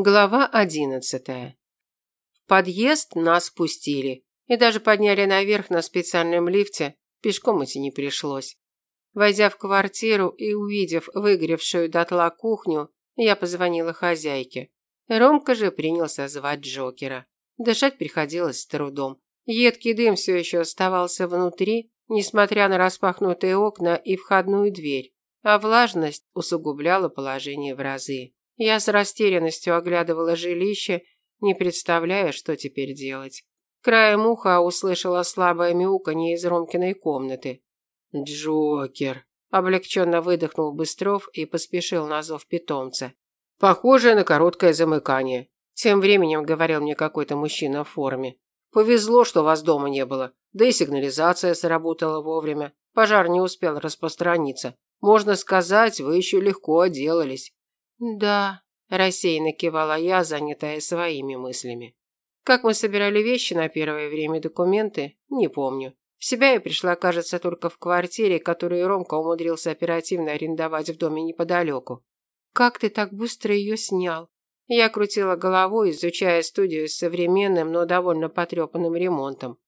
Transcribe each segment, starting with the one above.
Глава одиннадцатая. В подъезд нас пустили и даже подняли наверх на специальном лифте, пешком идти не пришлось. Войдя в квартиру и увидев выгоревшую дотла кухню, я позвонила хозяйке. Ромка же принялся звать Джокера. Дышать приходилось с трудом. Едкий дым все еще оставался внутри, несмотря на распахнутые окна и входную дверь, а влажность усугубляла положение в разы. Я с растерянностью оглядывала жилище, не представляя, что теперь делать. Краем уха услышала слабое мяуканье из Ромкиной комнаты. «Джокер!» – облегченно выдохнул Быстров и поспешил на зов питомца. «Похоже на короткое замыкание», – тем временем говорил мне какой-то мужчина в форме. «Повезло, что вас дома не было, да и сигнализация сработала вовремя. Пожар не успел распространиться. Можно сказать, вы еще легко отделались. «Да», – рассеянно кивала я, занятая своими мыслями. Как мы собирали вещи на первое время документы, не помню. В себя я пришла, кажется, только в квартире, которую Ромка умудрился оперативно арендовать в доме неподалеку. «Как ты так быстро ее снял?» Я крутила головой, изучая студию с современным, но довольно потрепанным ремонтом.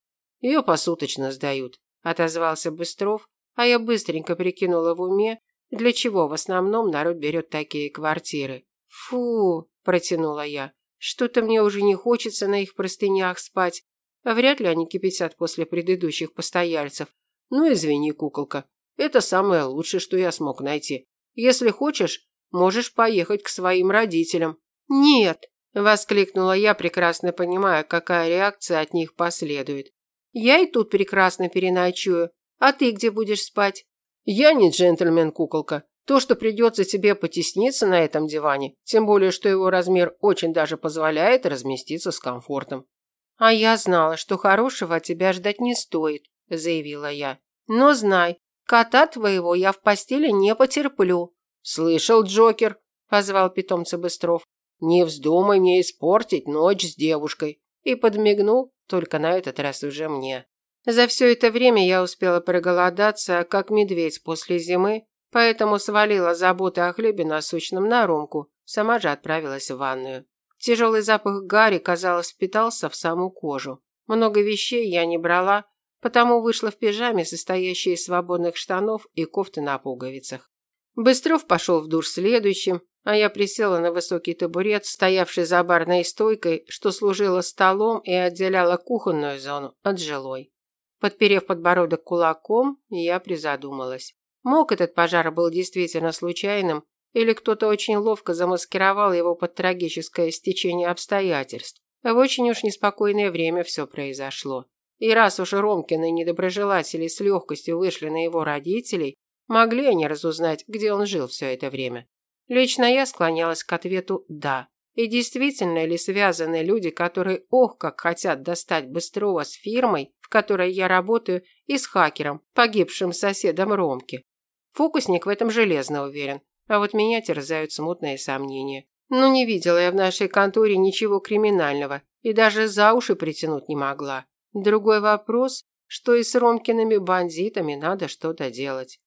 «Ее посуточно сдают», – отозвался Быстров, а я быстренько прикинула в уме, для чего в основном народ берет такие квартиры? Фу, протянула я. Что-то мне уже не хочется на их простынях спать. А вряд ли они кипятят после предыдущих постояльцев. Ну, извини, куколка. Это самое лучшее, что я смог найти. Если хочешь, можешь поехать к своим родителям. Нет, воскликнула я, прекрасно понимая, какая реакция от них последует. Я и тут прекрасно переночую. А ты где будешь спать? Я не джентльмен, куколка. То, что придется тебе потесниться на этом диване, тем более, что его размер очень даже позволяет разместиться с комфортом. А я знала, что хорошего от тебя ждать не стоит, заявила я. Но знай, кота твоего я в постели не потерплю. Слышал, Джокер, позвал питомца Быстров. Не вздумай мне испортить ночь с девушкой. И подмигнул, только на этот раз уже мне. За все это время я успела проголодаться, как медведь после зимы, поэтому свалила заботы о хлебе насущном на Ромку, сама же отправилась в ванную. Тяжелый запах гари, казалось, впитался в саму кожу. Много вещей я не брала, потому вышла в пижаме, состоящей из свободных штанов и кофты на пуговицах. Быстров пошел в душ следующим, а я присела на высокий табурет, стоявший за барной стойкой, что служила столом и отделяла кухонную зону от жилой. Подперев подбородок кулаком, я призадумалась. Мог этот пожар был действительно случайным, или кто-то очень ловко замаскировал его под трагическое стечение обстоятельств. В очень уж неспокойное время все произошло. И раз уж Ромкины недоброжелатели с легкостью вышли на его родителей, могли они разузнать, где он жил все это время. Лично я склонялась к ответу «да». И действительно ли связаны люди, которые ох как хотят достать Быстрова с фирмой, в которой я работаю, и с хакером, погибшим соседом Ромки? Фокусник в этом железно уверен, а вот меня терзают смутные сомнения. Ну не видела я в нашей конторе ничего криминального и даже за уши притянуть не могла. Другой вопрос, что и с Ромкиными бандитами надо что-то делать.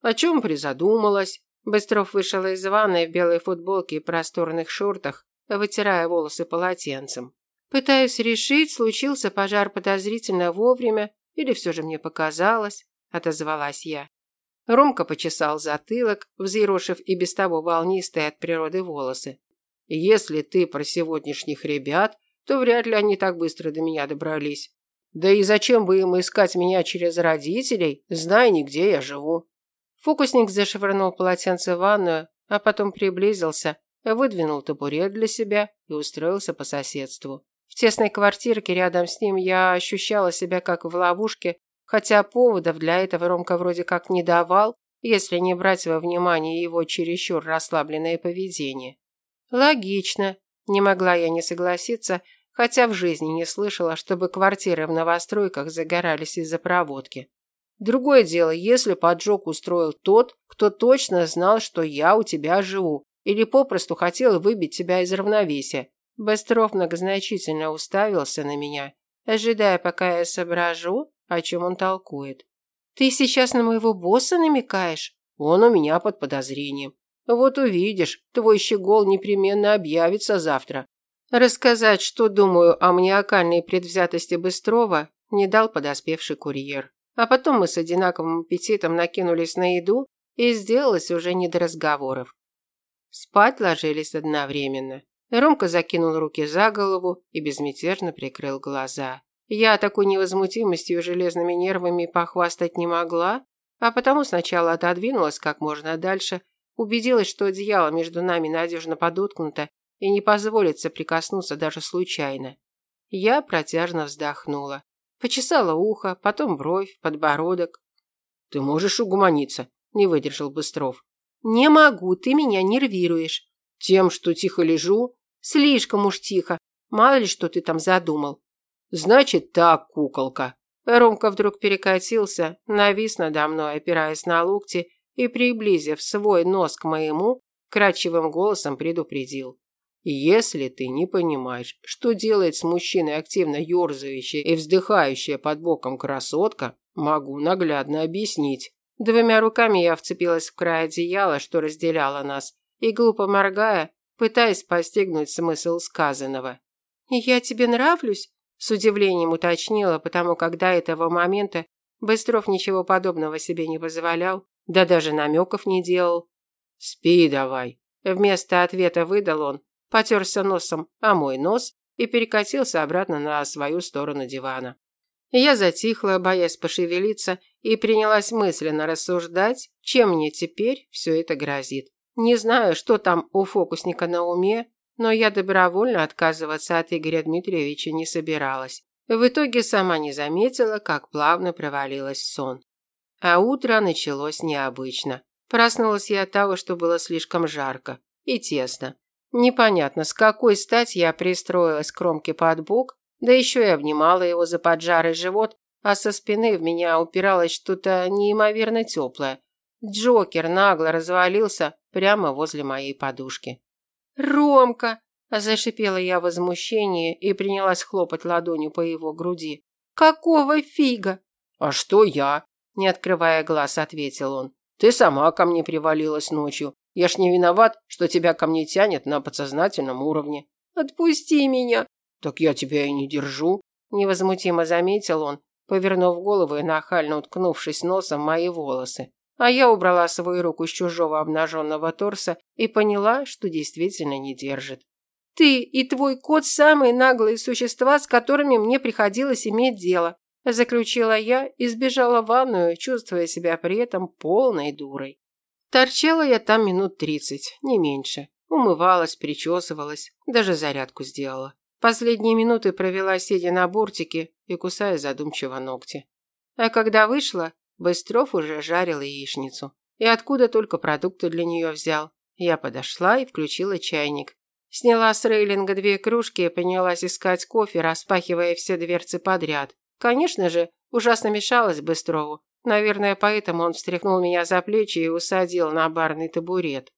О чем призадумалась? Быстров вышел из ванной в белой футболке и просторных шортах, вытирая волосы полотенцем. Пытаюсь решить, случился пожар подозрительно вовремя или все же мне показалось, отозвалась я. Ромка почесал затылок, взъерошив и без того волнистые от природы волосы. Если ты про сегодняшних ребят, то вряд ли они так быстро до меня добрались. Да и зачем бы им искать меня через родителей, зная нигде я живу? Фокусник зашвырнул полотенце в ванную, а потом приблизился выдвинул табурет для себя и устроился по соседству. В тесной квартирке рядом с ним я ощущала себя как в ловушке, хотя поводов для этого Ромка вроде как не давал, если не брать во внимание его чересчур расслабленное поведение. Логично. Не могла я не согласиться, хотя в жизни не слышала, чтобы квартиры в новостройках загорались из-за проводки. Другое дело, если поджог устроил тот, кто точно знал, что я у тебя живу, или попросту хотел выбить тебя из равновесия. Быстров многозначительно уставился на меня, ожидая, пока я соображу, о чем он толкует. «Ты сейчас на моего босса намекаешь?» «Он у меня под подозрением». Вот увидишь, твой щегол непременно объявится завтра. Рассказать, что думаю о маниакальной предвзятости Быстрова, не дал подоспевший курьер. А потом мы с одинаковым аппетитом накинулись на еду, и сделалось уже не до разговоров. Спать ложились одновременно. Ромка закинул руки за голову и безмятежно прикрыл глаза. Я такой невозмутимостью железными нервами похвастать не могла, а потому сначала отодвинулась как можно дальше, убедилась, что одеяло между нами надежно подоткнуто и не позволит соприкоснуться даже случайно. Я протяжно вздохнула. Почесала ухо, потом бровь, подбородок. «Ты можешь угомониться?» – не выдержал Быстров. «Не могу, ты меня нервируешь». «Тем, что тихо лежу?» «Слишком уж тихо. Мало ли, что ты там задумал». «Значит так, куколка». Ромка вдруг перекатился, навис надо мной, опираясь на локти, и, приблизив свой нос к моему, кратчевым голосом предупредил. Если ты не понимаешь, что делает с мужчиной активно ерзающая и вздыхающая под боком красотка, могу наглядно объяснить. Двумя руками я вцепилась в край одеяла, что разделяло нас, и, глупо моргая, пытаясь постигнуть смысл сказанного. «Я тебе нравлюсь?» – с удивлением уточнила, потому как до этого момента Быстров ничего подобного себе не позволял, да даже намеков не делал. «Спи давай», – вместо ответа выдал он, потерся носом о мой нос и перекатился обратно на свою сторону дивана. Я затихла, боясь пошевелиться, и принялась мысленно рассуждать, чем мне теперь все это грозит. Не знаю, что там у фокусника на уме, но я добровольно отказываться от Игоря Дмитриевича не собиралась. В итоге сама не заметила, как плавно провалилась в сон. А утро началось необычно. Проснулась я от того, что было слишком жарко и тесно. Непонятно, с какой стати я пристроилась к кромке под бок, да еще и обнимала его за поджарый живот, а со спины в меня упиралось что-то неимоверно теплое. Джокер нагло развалился прямо возле моей подушки. «Ромка!» – зашипела я в возмущении и принялась хлопать ладонью по его груди. «Какого фига?» «А что я?» – не открывая глаз, ответил он. «Ты сама ко мне привалилась ночью. Я ж не виноват, что тебя ко мне тянет на подсознательном уровне. Отпусти меня. Так я тебя и не держу, невозмутимо заметил он, повернув голову и нахально уткнувшись носом мои волосы. А я убрала свою руку с чужого обнаженного торса и поняла, что действительно не держит. Ты и твой кот самые наглые существа, с которыми мне приходилось иметь дело, заключила я и сбежала в ванную, чувствуя себя при этом полной дурой. Торчала я там минут тридцать, не меньше. Умывалась, причесывалась, даже зарядку сделала. Последние минуты провела, сидя на бортике и кусая задумчиво ногти. А когда вышла, Быстров уже жарил яичницу. И откуда только продукты для нее взял. Я подошла и включила чайник. Сняла с рейлинга две кружки и принялась искать кофе, распахивая все дверцы подряд. Конечно же, ужасно мешалась Быстрову, Наверное, поэтому он встряхнул меня за плечи и усадил на барный табурет.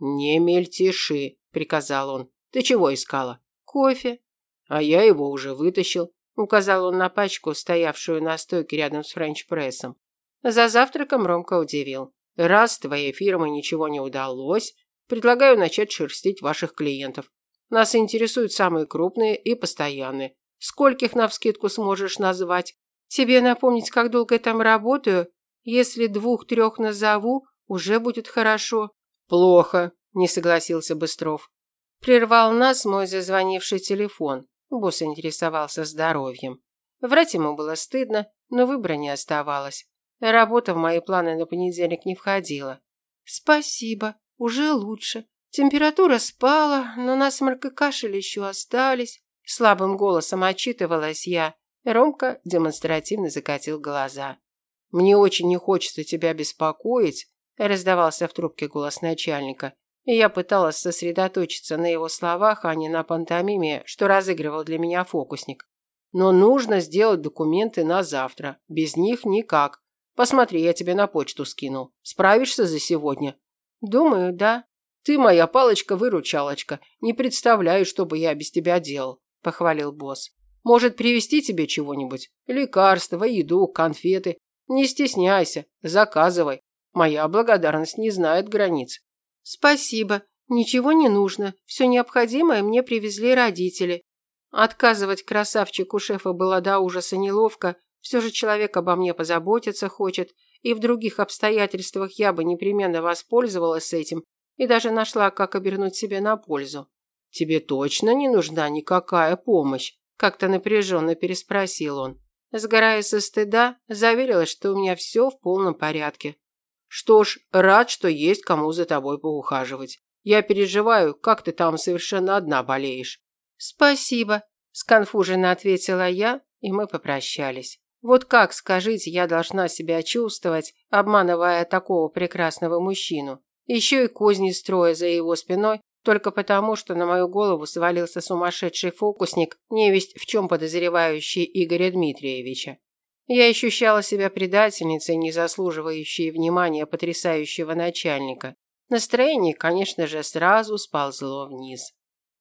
«Не мельтеши», – приказал он. «Ты чего искала?» «Кофе». «А я его уже вытащил», – указал он на пачку, стоявшую на стойке рядом с френч-прессом. За завтраком Ромка удивил. «Раз твоей фирмы ничего не удалось, предлагаю начать шерстить ваших клиентов. Нас интересуют самые крупные и постоянные. Скольких навскидку сможешь назвать?» Тебе напомнить, как долго я там работаю? Если двух-трех назову, уже будет хорошо». «Плохо», – не согласился Быстров. Прервал нас мой зазвонивший телефон. Босс интересовался здоровьем. Врать ему было стыдно, но выбора не оставалось. Работа в мои планы на понедельник не входила. «Спасибо, уже лучше. Температура спала, но насморк и кашель еще остались». Слабым голосом отчитывалась я, Ромка демонстративно закатил глаза. «Мне очень не хочется тебя беспокоить», – раздавался в трубке голос начальника. И я пыталась сосредоточиться на его словах, а не на пантомиме, что разыгрывал для меня фокусник. «Но нужно сделать документы на завтра. Без них никак. Посмотри, я тебе на почту скинул. Справишься за сегодня?» «Думаю, да». «Ты моя палочка-выручалочка. Не представляю, что бы я без тебя делал», – похвалил босс. Может, привезти тебе чего-нибудь? Лекарства, еду, конфеты. Не стесняйся, заказывай. Моя благодарность не знает границ. Спасибо, ничего не нужно. Все необходимое мне привезли родители. Отказывать красавчику шефа было до ужаса неловко, все же человек обо мне позаботиться хочет, и в других обстоятельствах я бы непременно воспользовалась этим и даже нашла, как обернуть себе на пользу. «Тебе точно не нужна никакая помощь?» – как-то напряженно переспросил он. Сгорая со стыда, заверила, что у меня все в полном порядке. «Что ж, рад, что есть кому за тобой поухаживать. Я переживаю, как ты там совершенно одна болеешь». «Спасибо», – сконфуженно ответила я, и мы попрощались. Вот как, скажите, я должна себя чувствовать, обманывая такого прекрасного мужчину? Еще и козни строя за его спиной, только потому, что на мою голову свалился сумасшедший фокусник, невесть в чем подозревающий Игоря Дмитриевича. Я ощущала себя предательницей, не заслуживающей внимания потрясающего начальника. Настроение, конечно же, сразу сползло вниз.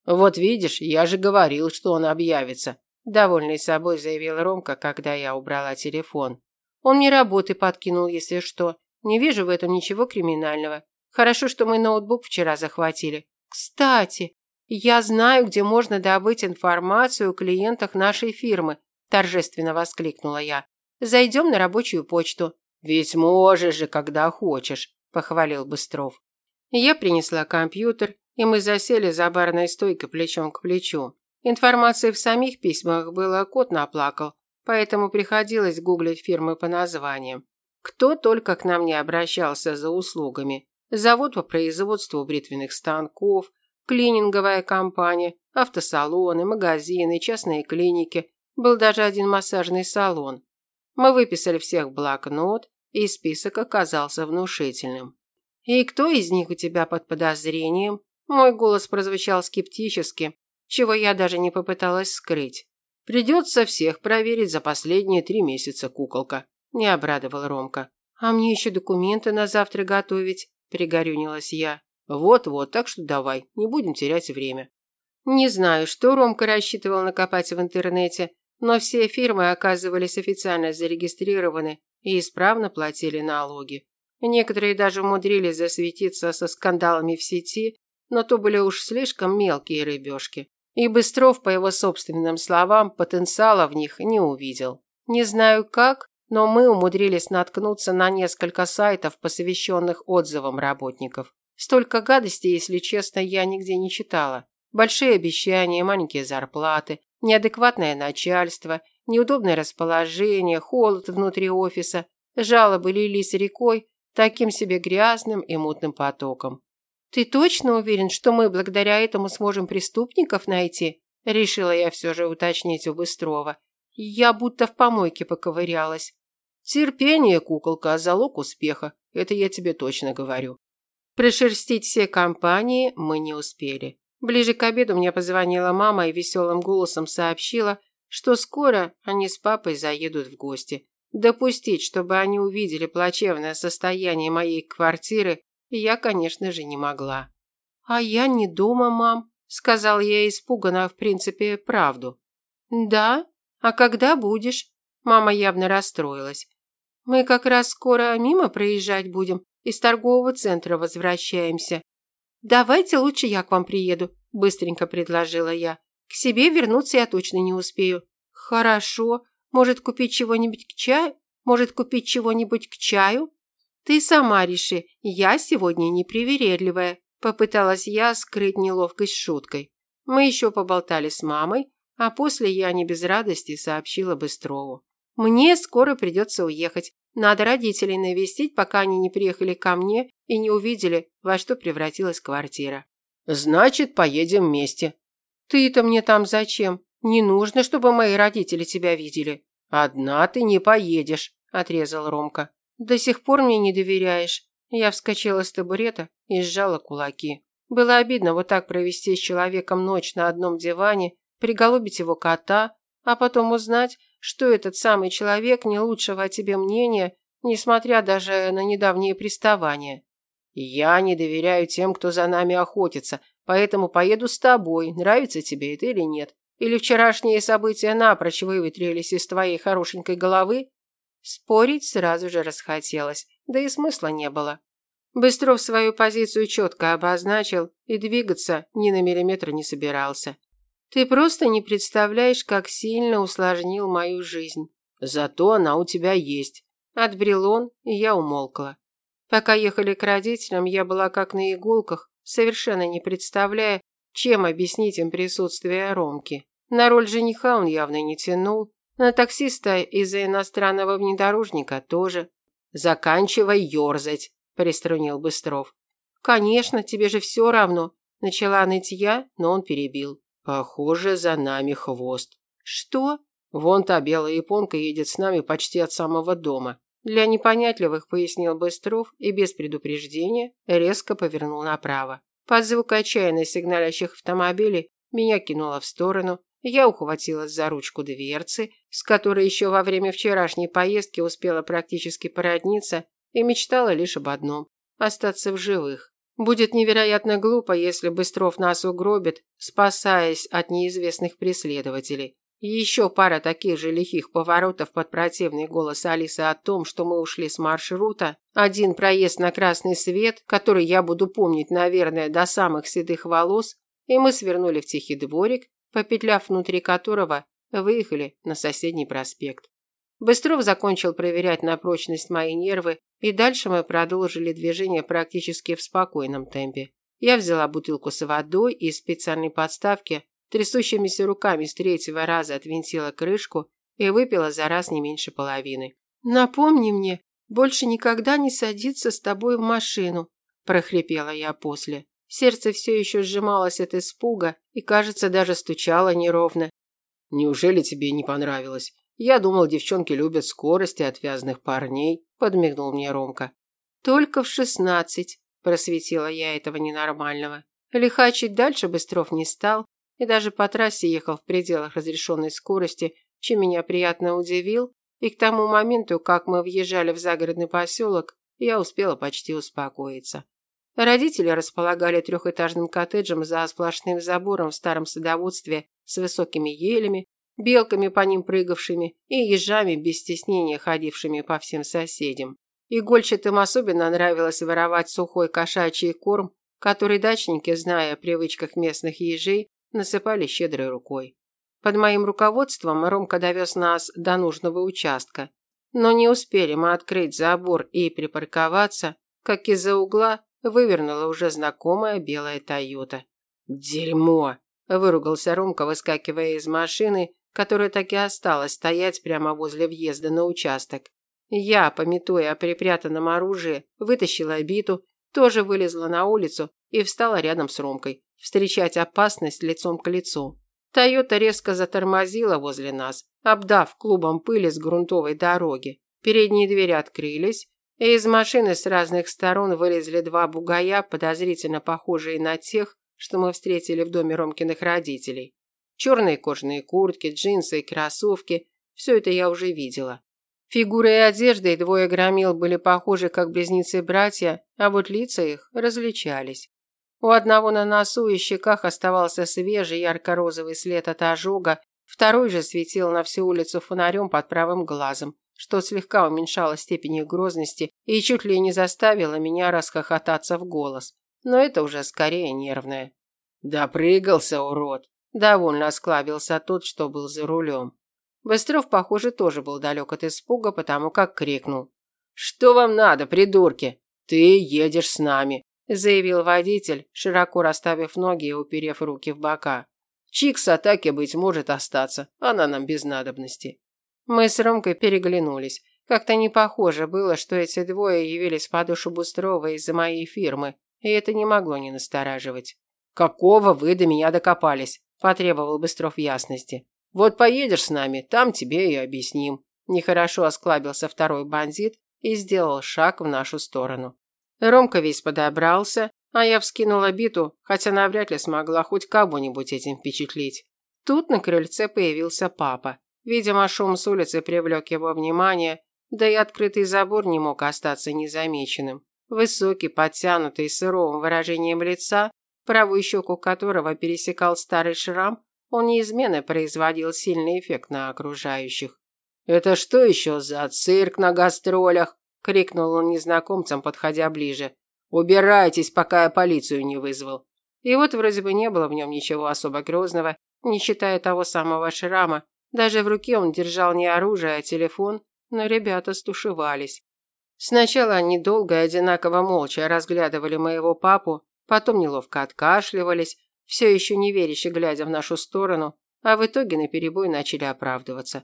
«Вот видишь, я же говорил, что он объявится», – довольный собой заявил Ромка, когда я убрала телефон. «Он мне работы подкинул, если что. Не вижу в этом ничего криминального. Хорошо, что мы ноутбук вчера захватили. Кстати, я знаю, где можно добыть информацию о клиентах нашей фирмы, торжественно воскликнула я. Зайдем на рабочую почту. Ведь можешь же, когда хочешь, похвалил Быстров. Я принесла компьютер, и мы засели за барной стойкой плечом к плечу. Информации в самих письмах было кот наплакал, поэтому приходилось гуглить фирмы по названиям. Кто только к нам не обращался за услугами завод по производству бритвенных станков, клининговая компания, автосалоны, магазины, частные клиники. Был даже один массажный салон. Мы выписали всех блокнот, и список оказался внушительным. «И кто из них у тебя под подозрением?» Мой голос прозвучал скептически, чего я даже не попыталась скрыть. «Придется всех проверить за последние три месяца, куколка», – не обрадовал Ромка. «А мне еще документы на завтра готовить пригорюнилась я. Вот-вот, так что давай, не будем терять время. Не знаю, что Ромка рассчитывал накопать в интернете, но все фирмы оказывались официально зарегистрированы и исправно платили налоги. Некоторые даже умудрились засветиться со скандалами в сети, но то были уж слишком мелкие рыбешки. И Быстров, по его собственным словам, потенциала в них не увидел. Не знаю как, но мы умудрились наткнуться на несколько сайтов, посвященных отзывам работников. Столько гадостей, если честно, я нигде не читала. Большие обещания, маленькие зарплаты, неадекватное начальство, неудобное расположение, холод внутри офиса. Жалобы лились рекой, таким себе грязным и мутным потоком. «Ты точно уверен, что мы благодаря этому сможем преступников найти?» Решила я все же уточнить у Быстрова. Я будто в помойке поковырялась. Терпение, куколка, залог успеха. Это я тебе точно говорю. Прошерстить все компании мы не успели. Ближе к обеду мне позвонила мама и веселым голосом сообщила, что скоро они с папой заедут в гости. Допустить, чтобы они увидели плачевное состояние моей квартиры, я, конечно же, не могла. «А я не дома, мам», – сказал я испуганно, в принципе, правду. «Да? А когда будешь?» Мама явно расстроилась. Мы как раз скоро мимо проезжать будем, из торгового центра возвращаемся. Давайте лучше я к вам приеду, быстренько предложила я. К себе вернуться я точно не успею. Хорошо. Может, купить чего-нибудь к чаю? Может, купить чего-нибудь к чаю? Ты сама реши. Я сегодня непривередливая. Попыталась я скрыть неловкость шуткой. Мы еще поболтали с мамой, а после я не без радости сообщила Быстрову. Мне скоро придется уехать. Надо родителей навестить, пока они не приехали ко мне и не увидели, во что превратилась квартира. Значит, поедем вместе. Ты-то мне там зачем? Не нужно, чтобы мои родители тебя видели. Одна ты не поедешь, отрезал Ромка. До сих пор мне не доверяешь. Я вскочила с табурета и сжала кулаки. Было обидно вот так провести с человеком ночь на одном диване, приголубить его кота, а потом узнать, что этот самый человек не лучшего о тебе мнения, несмотря даже на недавние приставания. Я не доверяю тем, кто за нами охотится, поэтому поеду с тобой, нравится тебе это или нет. Или вчерашние события напрочь выветрились из твоей хорошенькой головы? Спорить сразу же расхотелось, да и смысла не было. Быстров свою позицию четко обозначил и двигаться ни на миллиметр не собирался. Ты просто не представляешь, как сильно усложнил мою жизнь. Зато она у тебя есть. Отбрел он, и я умолкла. Пока ехали к родителям, я была как на иголках, совершенно не представляя, чем объяснить им присутствие Ромки. На роль жениха он явно не тянул, на таксиста из-за иностранного внедорожника тоже. «Заканчивай ерзать», – приструнил Быстров. «Конечно, тебе же все равно», – начала ныть я, но он перебил. «Похоже, за нами хвост». «Что?» «Вон та белая японка едет с нами почти от самого дома». Для непонятливых пояснил Быстров и без предупреждения резко повернул направо. Под звук отчаянно сигналящих автомобилей меня кинуло в сторону, я ухватилась за ручку дверцы, с которой еще во время вчерашней поездки успела практически породниться и мечтала лишь об одном – остаться в живых. Будет невероятно глупо, если Быстров нас угробит, спасаясь от неизвестных преследователей. еще пара таких же лихих поворотов под противный голос Алисы о том, что мы ушли с маршрута, один проезд на красный свет, который я буду помнить, наверное, до самых седых волос, и мы свернули в тихий дворик, попетляв внутри которого, выехали на соседний проспект. Быстров закончил проверять на прочность мои нервы, и дальше мы продолжили движение практически в спокойном темпе. Я взяла бутылку с водой из специальной подставки, трясущимися руками с третьего раза отвинтила крышку и выпила за раз не меньше половины. «Напомни мне, больше никогда не садиться с тобой в машину», – прохрипела я после. Сердце все еще сжималось от испуга и, кажется, даже стучало неровно. «Неужели тебе не понравилось? Я думал, девчонки любят скорость и отвязных парней», – подмигнул мне Ромка. «Только в шестнадцать», – просветила я этого ненормального. Лихачить дальше Быстров не стал и даже по трассе ехал в пределах разрешенной скорости, чем меня приятно удивил, и к тому моменту, как мы въезжали в загородный поселок, я успела почти успокоиться. Родители располагали трехэтажным коттеджем за сплошным забором в старом садоводстве с высокими елями, белками по ним прыгавшими и ежами без стеснения ходившими по всем соседям. Игольчатым особенно нравилось воровать сухой кошачий корм, который дачники, зная о привычках местных ежей, насыпали щедрой рукой. Под моим руководством Ромка довез нас до нужного участка. Но не успели мы открыть забор и припарковаться, как из-за угла вывернула уже знакомая белая Тойота. «Дерьмо!» – выругался Ромка, выскакивая из машины, которая так и осталась стоять прямо возле въезда на участок. Я, пометуя о припрятанном оружии, вытащила биту, тоже вылезла на улицу и встала рядом с Ромкой, встречать опасность лицом к лицу. Тойота резко затормозила возле нас, обдав клубом пыли с грунтовой дороги. Передние двери открылись, и из машины с разных сторон вылезли два бугая, подозрительно похожие на тех, что мы встретили в доме Ромкиных родителей. Черные кожаные куртки, джинсы и кроссовки – все это я уже видела. Фигуры и одеждой двое громил были похожи как близнецы-братья, а вот лица их различались. У одного на носу и щеках оставался свежий ярко-розовый след от ожога, второй же светил на всю улицу фонарем под правым глазом что слегка уменьшало степень их грозности и чуть ли не заставило меня расхохотаться в голос. Но это уже скорее нервное. «Допрыгался, урод!» Довольно осклабился тот, что был за рулем. Быстров, похоже, тоже был далек от испуга, потому как крикнул. «Что вам надо, придурки? Ты едешь с нами!» заявил водитель, широко расставив ноги и уперев руки в бока. Чикс атаки, быть может, остаться. Она нам без надобности. Мы с Ромкой переглянулись. Как-то не похоже было, что эти двое явились по душу Бустрова из-за моей фирмы, и это не могло не настораживать. «Какого вы до меня докопались?» – потребовал Быстров ясности. «Вот поедешь с нами, там тебе и объясним». Нехорошо осклабился второй бандит и сделал шаг в нашу сторону. Ромка весь подобрался, а я вскинула биту, хотя навряд ли смогла хоть кого-нибудь этим впечатлить. Тут на крыльце появился папа. Видимо, шум с улицы привлек его внимание, да и открытый забор не мог остаться незамеченным. Высокий, подтянутый, с суровым выражением лица, правую щеку которого пересекал старый шрам, он неизменно производил сильный эффект на окружающих. «Это что еще за цирк на гастролях?» – крикнул он незнакомцам, подходя ближе. Убирайтесь, пока я полицию не вызвал. И вот вроде бы не было в нем ничего особо грозного, не считая того самого шрама. Даже в руке он держал не оружие, а телефон, но ребята стушевались. Сначала они долго и одинаково молча разглядывали моего папу, потом неловко откашливались, все еще не веряще глядя в нашу сторону, а в итоге наперебой начали оправдываться.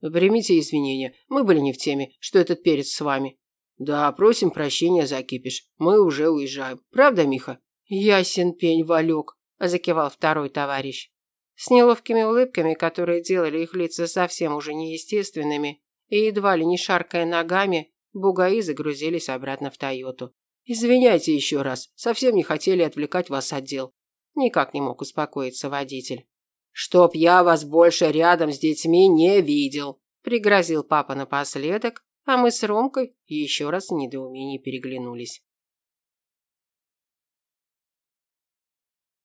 «Примите извинения, мы были не в теме, что этот перец с вами». «Да, просим прощения за кипиш, мы уже уезжаем. Правда, Миха?» «Ясен пень, Валек», – закивал второй товарищ. С неловкими улыбками, которые делали их лица совсем уже неестественными, и едва ли не шаркая ногами, бугаи загрузились обратно в Тойоту. «Извиняйте еще раз, совсем не хотели отвлекать вас от дел». Никак не мог успокоиться водитель. «Чтоб я вас больше рядом с детьми не видел», – пригрозил папа напоследок, а мы с Ромкой еще раз в недоумении переглянулись.